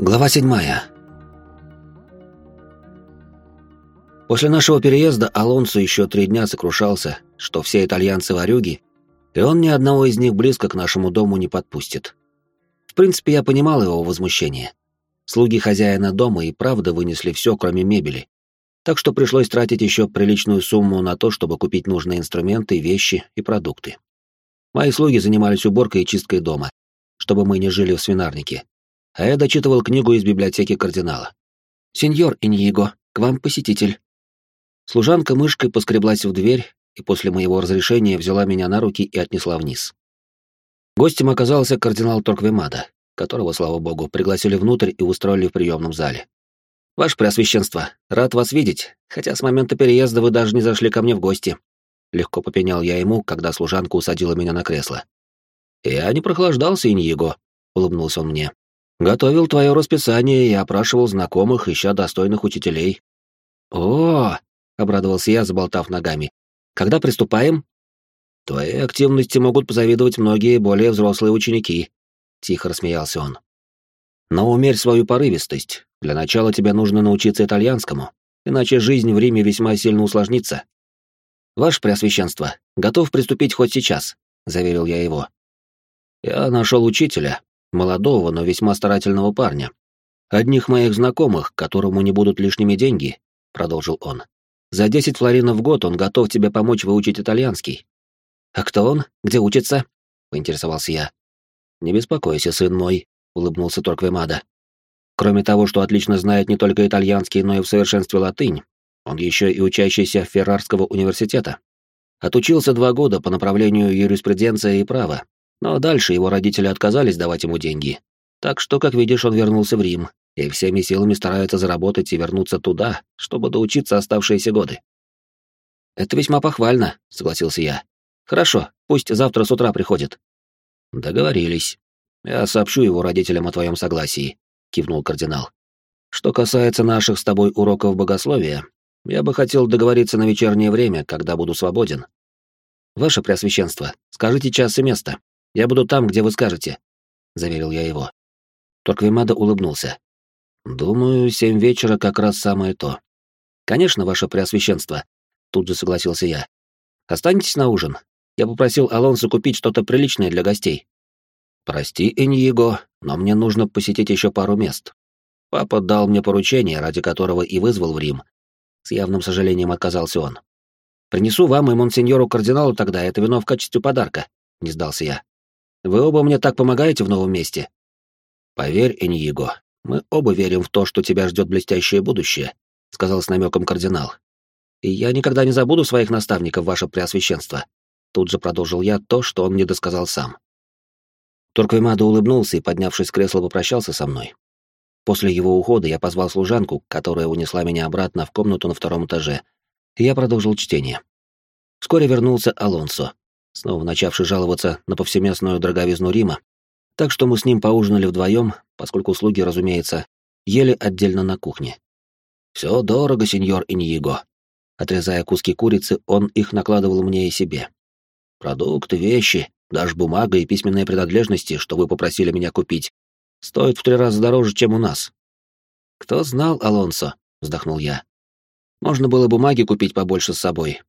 Глава седьмая. После нашего переезда Алонсо еще три дня сокрушался, что все итальянцы ворюги, и он ни одного из них близко к нашему дому не подпустит. В принципе, я понимал его возмущение. Слуги хозяина дома и правда вынесли все, кроме мебели, так что пришлось тратить еще приличную сумму на то, чтобы купить нужные инструменты, вещи и продукты. Мои слуги занимались уборкой и чисткой дома, чтобы мы не жили в свинарнике, а я дочитывал книгу из библиотеки кардинала. «Сеньор Иньего, к вам посетитель». Служанка мышкой поскреблась в дверь и после моего разрешения взяла меня на руки и отнесла вниз. Гостем оказался кардинал Торквемада, которого, слава богу, пригласили внутрь и устроили в приемном зале. «Ваше Преосвященство, рад вас видеть, хотя с момента переезда вы даже не зашли ко мне в гости». Легко попенял я ему, когда служанка усадила меня на кресло. «Я не прохлаждался, Иньего», — улыбнулся он мне. «Готовил твое расписание и опрашивал знакомых, ища достойных учителей». «О!» — обрадовался я, заболтав ногами. «Когда приступаем?» «Твоей активности могут позавидовать многие более взрослые ученики», — тихо рассмеялся он. «Но умерь свою порывистость. Для начала тебе нужно научиться итальянскому, иначе жизнь в Риме весьма сильно усложнится». «Ваше Преосвященство, готов приступить хоть сейчас», — заверил я его. Я нашел учителя, молодого, но весьма старательного парня. Одних моих знакомых, которому не будут лишними деньги, продолжил он. За десять флоринов в год он готов тебе помочь выучить итальянский. А кто он? Где учится? поинтересовался я. Не беспокойся, сын мой, улыбнулся Торквемада. Кроме того, что отлично знает не только итальянский, но и в совершенстве латынь, он еще и учащийся Феррарского университета. Отучился два года по направлению юриспруденция и право, но дальше его родители отказались давать ему деньги. Так что, как видишь, он вернулся в Рим и всеми силами старается заработать и вернуться туда, чтобы доучиться оставшиеся годы. «Это весьма похвально», — согласился я. «Хорошо, пусть завтра с утра приходит». «Договорились. Я сообщу его родителям о твоем согласии», — кивнул кардинал. «Что касается наших с тобой уроков богословия, я бы хотел договориться на вечернее время, когда буду свободен». «Ваше Преосвященство, скажите час и место», я буду там, где вы скажете», — заверил я его. Торквемада улыбнулся. «Думаю, семь вечера как раз самое то». «Конечно, ваше преосвященство», — тут же согласился я. «Останетесь на ужин. Я попросил Алонсо купить что-то приличное для гостей». «Прости, Эньего, но мне нужно посетить еще пару мест. Папа дал мне поручение, ради которого и вызвал в Рим». С явным сожалением отказался он. «Принесу вам и монсеньору кардиналу тогда это вино в качестве подарка», — не сдался я. Вы оба мне так помогаете в новом месте. Поверь, Эньего, мы оба верим в то, что тебя ждет блестящее будущее, сказал с намеком кардинал. И я никогда не забуду своих наставников, ваше преосвященство. Тут же продолжил я то, что он мне досказал сам. Торквемадо улыбнулся и, поднявшись с кресла, попрощался со мной. После его ухода я позвал служанку, которая унесла меня обратно в комнату на втором этаже, и я продолжил чтение. Вскоре вернулся Алонсо, снова начавший жаловаться на повсеместную дороговизну Рима, так что мы с ним поужинали вдвоем, поскольку слуги, разумеется, ели отдельно на кухне. «Все дорого, сеньор Иньего». Отрезая куски курицы, он их накладывал мне и себе. «Продукты, вещи, даже бумага и письменные принадлежности, что вы попросили меня купить, стоят в три раза дороже, чем у нас». «Кто знал, Алонсо?» — вздохнул я. «Можно было бумаги купить побольше с собой».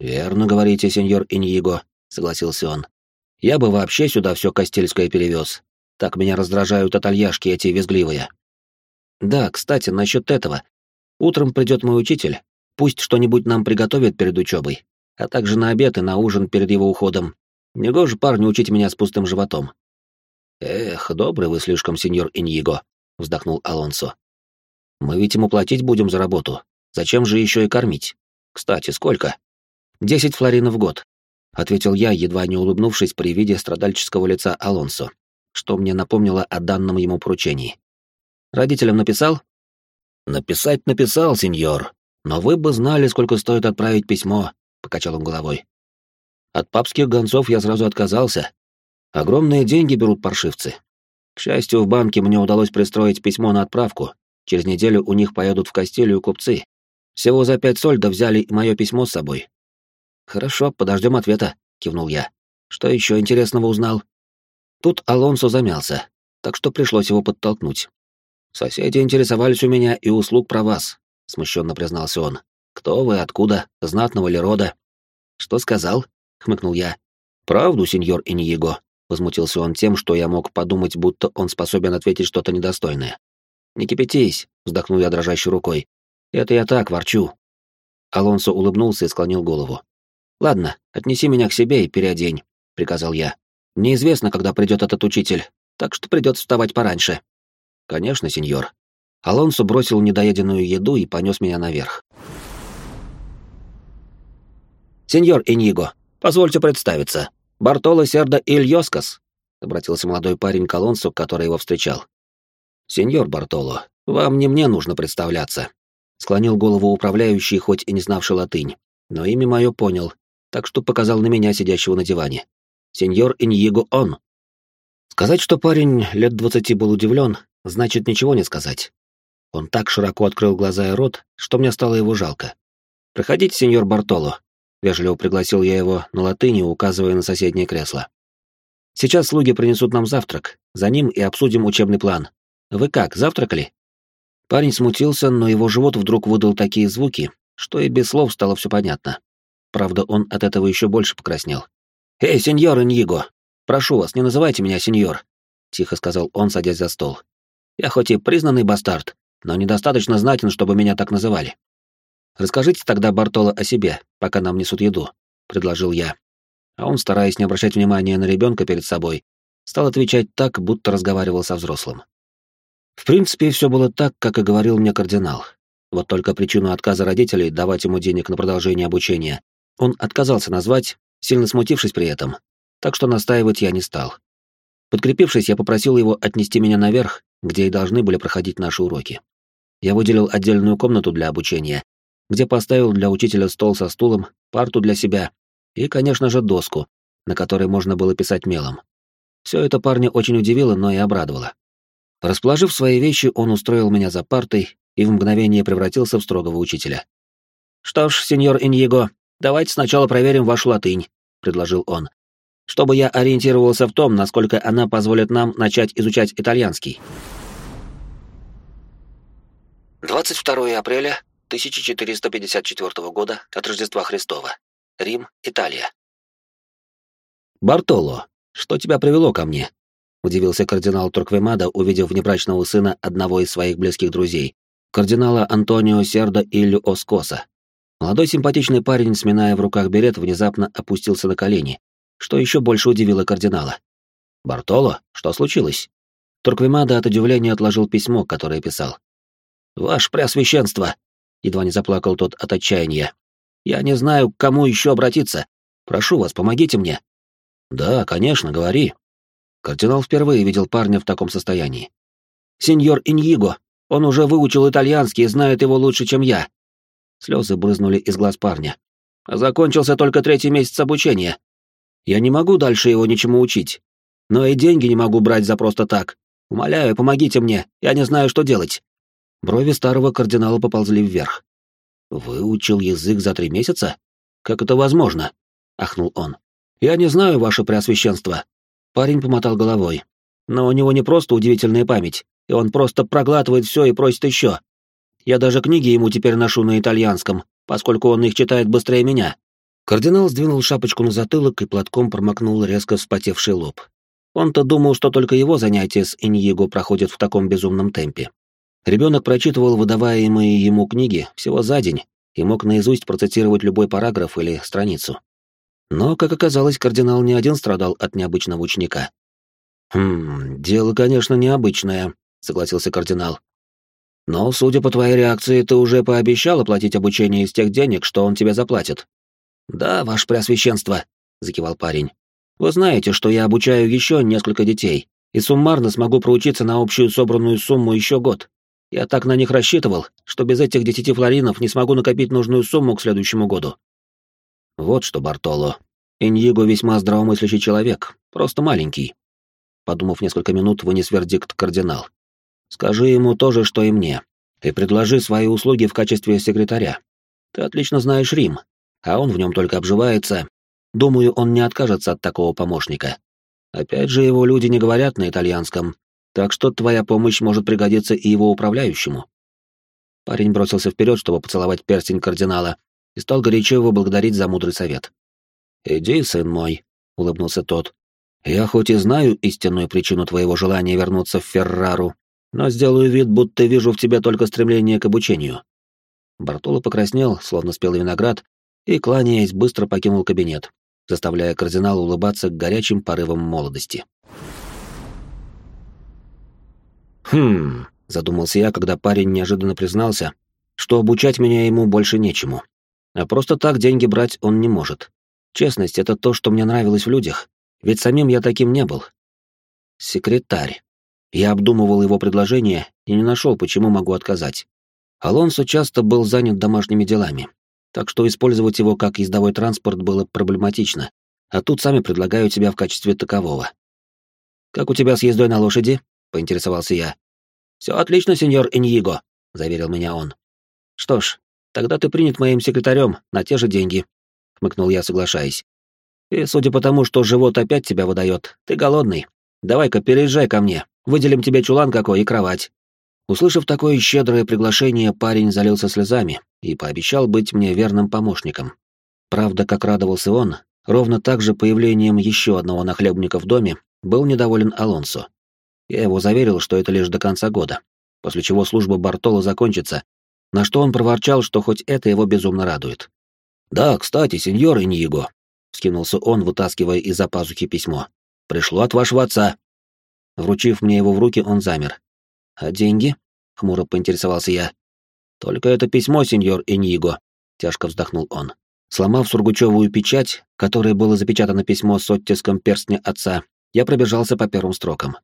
«Верно говорите, сеньор Иньего согласился он. Я бы вообще сюда все Костельское перевез. Так меня раздражают отальяшки эти визгливые. Да, кстати, насчет этого. Утром придет мой учитель. Пусть что-нибудь нам приготовит перед учебой, а также на обед и на ужин перед его уходом. Негоже парню учить меня с пустым животом. Эх, добрый вы слишком, сеньор Иньего, вздохнул Алонсо. Мы ведь ему платить будем за работу. Зачем же еще и кормить? Кстати, сколько? Десять флоринов в год. — ответил я, едва не улыбнувшись при виде страдальческого лица Алонсо, что мне напомнило о данном ему поручении. «Родителям написал?» «Написать написал, сеньор, но вы бы знали, сколько стоит отправить письмо», — покачал он головой. «От папских гонцов я сразу отказался. Огромные деньги берут паршивцы. К счастью, в банке мне удалось пристроить письмо на отправку. Через неделю у них поедут в Кастилию купцы. Всего за пять сольдо взяли мое письмо с собой, «Хорошо, подождем ответа», — кивнул я. «Что еще интересного узнал?» Тут Алонсо замялся, так что пришлось его подтолкнуть. Соседи интересовались у меня и услуг про вас, смущенно признался он. Кто вы, откуда, знатного ли рода? Что сказал? хмыкнул я. Правду, сеньор Иньего, возмутился он тем, что я мог подумать, будто он способен ответить что-то недостойное. Не кипятись, вздохнул я дрожащей рукой. Это я так ворчу. Алонсо улыбнулся и склонил голову. Ладно, отнеси меня к себе и переодень, приказал я. Неизвестно, когда придет этот учитель, так что придется вставать пораньше. Конечно, сеньор. Алонсо бросил недоеденную еду и понес меня наверх. Сеньор Иньего, позвольте представиться. Бартоло Сердо Ильоскас, обратился молодой парень к Алонсо, который его встречал. Сеньор Бартоло, вам не мне нужно представляться. Склонил голову управляющий, хоть и не знавший латынь, но имя мое понял, так что показал на меня, сидящего на диване. Сеньор Иньего он. Сказать, что парень лет двадцати был удивлен, значит ничего не сказать. Он так широко открыл глаза и рот, что мне стало его жалко. «Проходите, сеньор Бартоло», — вежливо пригласил я его на латыни, указывая на соседнее кресло. «Сейчас слуги принесут нам завтрак, за ним и обсудим учебный план. Вы как, завтракали?» Парень смутился, но его живот вдруг выдал такие звуки, что и без слов стало все понятно. Правда, он от этого еще больше покраснел. «Эй, сеньор Иньего, прошу вас, не называйте меня сеньор», — тихо сказал он, садясь за стол. «Я хоть и признанный бастард, но недостаточно знатен, чтобы меня так называли. Расскажите тогда Бартоло о себе, пока нам несут еду, предложил я. А он, стараясь не обращать внимания на ребенка перед собой, стал отвечать так, будто разговаривал со взрослым. В принципе, все было так, как и говорил мне кардинал. Вот только причину отказа родителей давать ему денег на продолжение обучения он отказался назвать, сильно смутившись при этом, так что настаивать я не стал. Подкрепившись, я попросил его отнести меня наверх, где и должны были проходить наши уроки. Я выделил отдельную комнату для обучения, где поставил для учителя стол со стулом, парту для себя и, конечно же, доску, на которой можно было писать мелом. Все это парня очень удивило, но и обрадовало. Расположив свои вещи, он устроил меня за партой и в мгновение превратился в строгого учителя. «Что ж, сеньор Иньего, давайте сначала проверим вашу латынь», — предложил он, «чтобы я ориентировался в том, насколько она позволит нам начать изучать итальянский». 22 апреля 1454 года от Рождества Христова. Рим, Италия. «Бартоло, что тебя привело ко мне?» — удивился кардинал Турквемада, увидев внебрачного сына одного из своих близких друзей, кардинала Антонио Сердо Иллю Оскоса. Молодой симпатичный парень, сминая в руках берет, внезапно опустился на колени, что еще больше удивило кардинала. «Бартоло, что случилось?» Турквемада от удивления отложил письмо, которое писал. «Ваше Преосвященство!» — едва не заплакал тот от отчаяния. «Я не знаю, к кому еще обратиться. Прошу вас, помогите мне». «Да, конечно, говори». Кардинал впервые видел парня в таком состоянии. «Сеньор Иньиго, он уже выучил итальянский и знает его лучше, чем я». Слезы брызнули из глаз парня. «Закончился только третий месяц обучения. Я не могу дальше его ничему учить. Но и деньги не могу брать за просто так. Умоляю, помогите мне, я не знаю, что делать». Брови старого кардинала поползли вверх. «Выучил язык за три месяца? Как это возможно?» — ахнул он. «Я не знаю, ваше преосвященство». Парень помотал головой. «Но у него не просто удивительная память, и он просто проглатывает все и просит еще. Я даже книги ему теперь ношу на итальянском, поскольку он их читает быстрее меня». Кардинал сдвинул шапочку на затылок и платком промокнул резко вспотевший лоб. Он-то думал, что только его занятия с Иньего проходят в таком безумном темпе. Ребенок прочитывал выдаваемые ему книги всего за день и мог наизусть процитировать любой параграф или страницу. Но, как оказалось, кардинал не один страдал от необычного ученика. «Хм, дело, конечно, необычное», — согласился кардинал. «Но, судя по твоей реакции, ты уже пообещал оплатить обучение из тех денег, что он тебе заплатит». «Да, ваше преосвященство», — закивал парень. «Вы знаете, что я обучаю еще несколько детей, и суммарно смогу проучиться на общую собранную сумму еще год. Я так на них рассчитывал, что без этих десяти флоринов не смогу накопить нужную сумму к следующему году. Вот что, Бартоло. Иньего весьма здравомыслящий человек, просто маленький. Подумав несколько минут, вынес вердикт кардинал. Скажи ему то же, что и мне, и предложи свои услуги в качестве секретаря. Ты отлично знаешь Рим, а он в нем только обживается. Думаю, он не откажется от такого помощника. Опять же, его люди не говорят на итальянском, так что твоя помощь может пригодиться и его управляющему». Парень бросился вперед, чтобы поцеловать перстень кардинала, и стал горячо его благодарить за мудрый совет. «Иди, сын мой», — улыбнулся тот. «Я хоть и знаю истинную причину твоего желания вернуться в Феррару, но сделаю вид, будто вижу в тебе только стремление к обучению». Бартоло покраснел, словно спелый виноград, и, кланяясь, быстро покинул кабинет, заставляя кардинала улыбаться горячим порывом молодости. «Хм...» — задумался я, когда парень неожиданно признался, что обучать меня ему больше нечему. А просто так деньги брать он не может. Честность — это то, что мне нравилось в людях, ведь самим я таким не был. Секретарь. Я обдумывал его предложение и не нашел, почему могу отказать. Алонсо часто был занят домашними делами, так что использовать его как ездовой транспорт было проблематично, а тут сами предлагают тебя в качестве такового. «Как у тебя с ездой на лошади?» — поинтересовался я. «Все отлично, сеньор Иньиго», — заверил меня он. «Что ж, тогда ты принят моим секретарем на те же деньги», — хмыкнул я, соглашаясь. «И судя по тому, что живот опять тебя выдает, ты голодный. Давай-ка переезжай ко мне, выделим тебе чулан какой и кровать». Услышав такое щедрое приглашение, парень залился слезами и пообещал быть мне верным помощником. Правда, как радовался он, ровно так же появлением еще одного нахлебника в доме был недоволен Алонсо. Я его заверил, что это лишь до конца года, после чего служба Бартола закончится, на что он проворчал, что хоть это его безумно радует. «Да, кстати, сеньор Иньего», — вскинулся он, вытаскивая из-за пазухи письмо. «Пришло от вашего отца». Вручив мне его в руки, он замер, «А деньги?» — хмуро поинтересовался я. «Только это письмо, сеньор Иньиго», — тяжко вздохнул он. Сломав сургучевую печать, которой было запечатано письмо с оттиском перстня отца, я пробежался по первым строкам.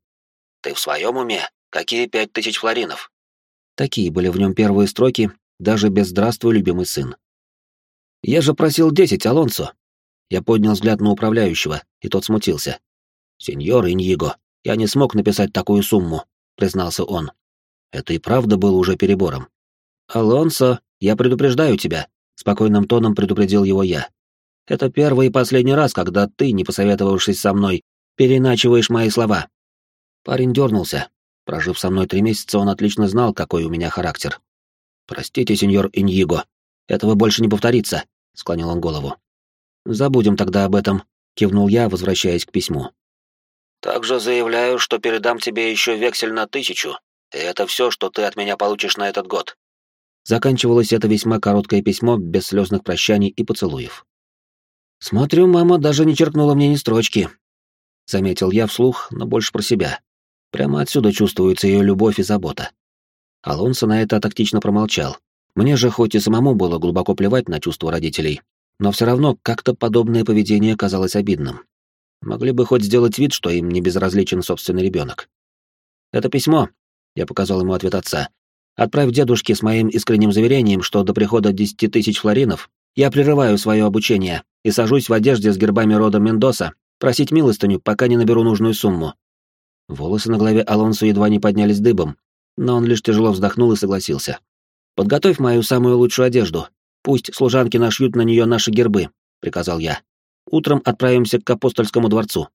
«Ты в своем уме? Какие пять тысяч флоринов?» Такие были в нем первые строки, даже без «Здравствуй, любимый сын». «Я же просил десять, Алонсо!» Я поднял взгляд на управляющего, и тот смутился. «Сеньор Иньиго, я не смог написать такую сумму признался он. Это и правда было уже перебором. «Алонсо, я предупреждаю тебя», — спокойным тоном предупредил его я. «Это первый и последний раз, когда ты, не посоветовавшись со мной, переначиваешь мои слова». Парень дернулся. Прожив со мной три месяца, он отлично знал, какой у меня характер. «Простите, сеньор Иньиго, этого больше не повторится», — склонил он голову. «Забудем тогда об этом», — кивнул я, возвращаясь к письму. Также заявляю, что передам тебе еще вексель на тысячу, и это все, что ты от меня получишь на этот год. Заканчивалось это весьма короткое письмо, без слезных прощаний и поцелуев. Смотрю, мама даже не черкнула мне ни строчки. Заметил я вслух, но больше про себя. Прямо отсюда чувствуется ее любовь и забота. Алонсо на это тактично промолчал. Мне же хоть и самому было глубоко плевать на чувства родителей, но все равно как-то подобное поведение казалось обидным. Могли бы хоть сделать вид, что им не безразличен собственный ребенок. Это письмо, я показал ему ответ отца. Отправь дедушке с моим искренним заверением, что до прихода десяти тысяч флоринов я прерываю свое обучение и сажусь в одежде с гербами рода Мендоса просить милостыню, пока не наберу нужную сумму. Волосы на голове Алонсо едва не поднялись дыбом, но он лишь тяжело вздохнул и согласился. «Подготовь мою самую лучшую одежду. Пусть служанки нашьют на нее наши гербы», — приказал я. Утром отправимся к апостольскому дворцу.